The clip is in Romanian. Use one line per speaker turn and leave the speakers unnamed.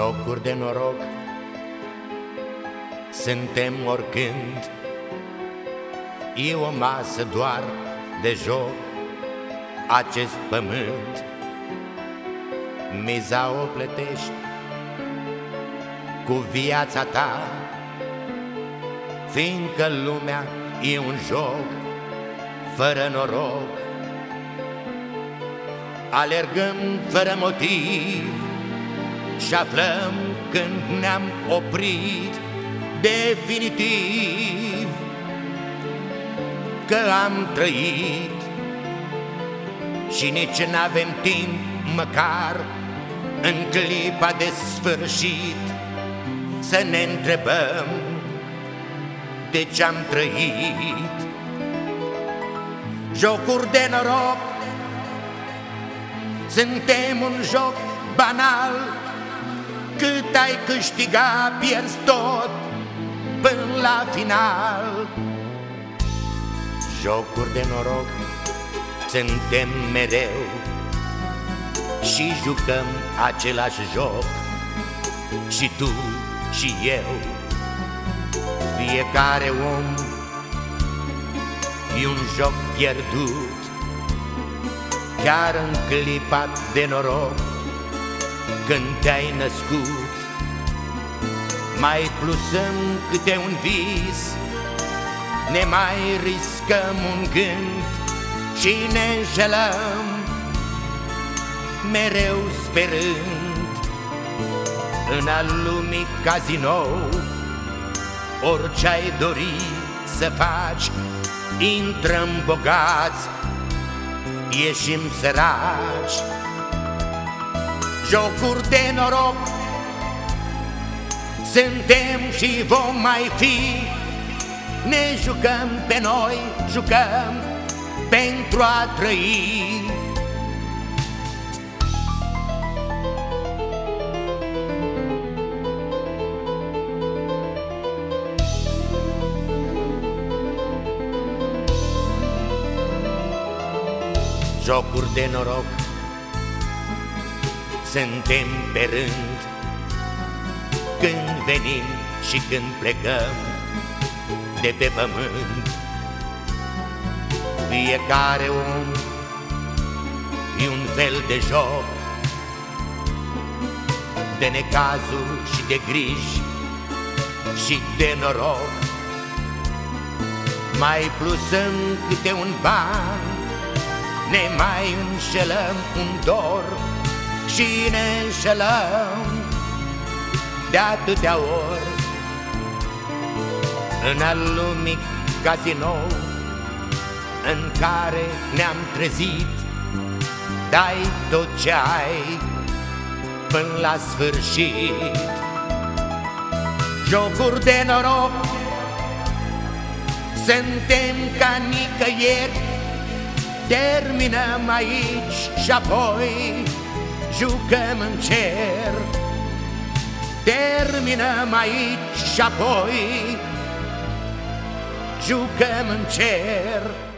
Jocuri de noroc. Suntem oricând. E o masă doar de joc Acest pământ. Miza o plătești Cu viața ta Fiindcă lumea e un joc Fără noroc. Alergăm fără motiv și aflăm când ne-am oprit definitiv Că am trăit și nici n-avem timp măcar în clipa de sfârșit Să ne întrebăm de ce am trăit. Jocuri de noroc Suntem un joc banal cât ai câștiga, pierzi tot până la final. Jocuri de noroc suntem mereu Și jucăm același joc Și tu și eu. Fiecare om E un joc pierdut Chiar în clipa de noroc când te-ai născut. Mai plusăm câte un vis Ne mai riscăm un gând Și ne înșelăm Mereu sperând În al lumii cazinou Orice ai dori să faci Intrăm bogați Ieșim săraci jocuri de noroc. Suntem și vom mai fi. Ne jucăm pe noi, jucăm pentru a trăi. Jocuri de noroc suntem pe rând. Când venim și când plecăm de pe pământ Fiecare om e un fel de joc De necazuri și de griji și de noroc. Mai plusăm câte un ban Ne mai înșelăm un dor și ne înșelăm de atâtea ori. În al lumii cazinou În care ne-am trezit Dai tot ce ai până la sfârșit. Jocuri de noroc Suntem ca nicăieri Terminăm aici și apoi jucăm în cer. Terminăm aici și apoi jucăm în cer